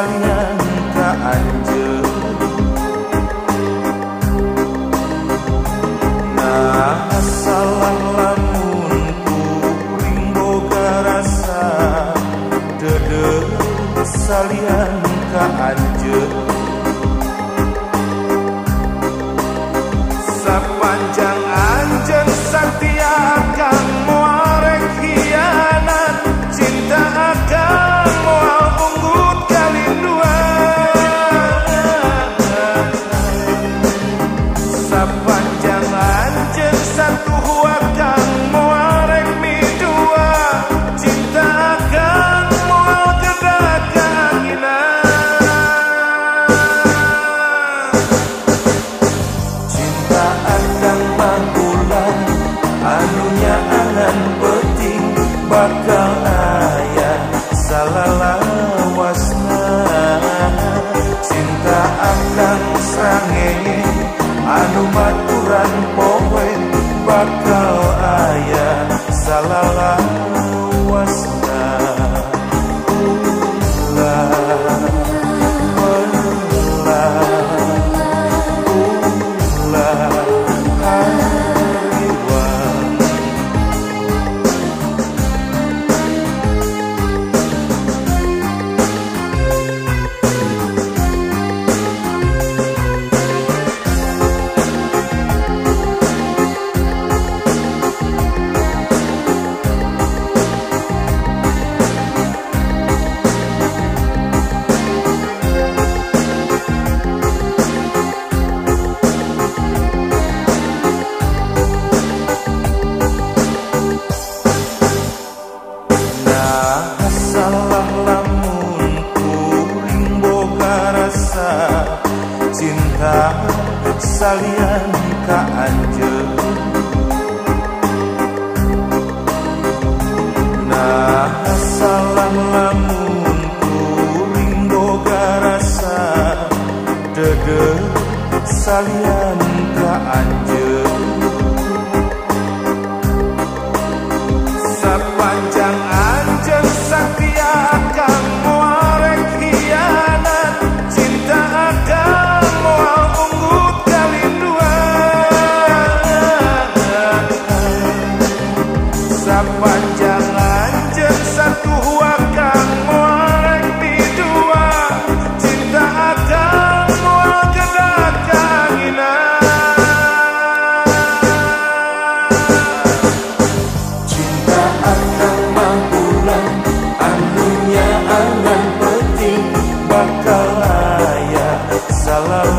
sayang tak anjur Nah salah lamun kuring boga rasa Dede salian tak anjur salian kaanjeun nah salam lamun kuring boga rasa dede salian kaanjeun sepanjang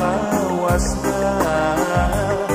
awas dah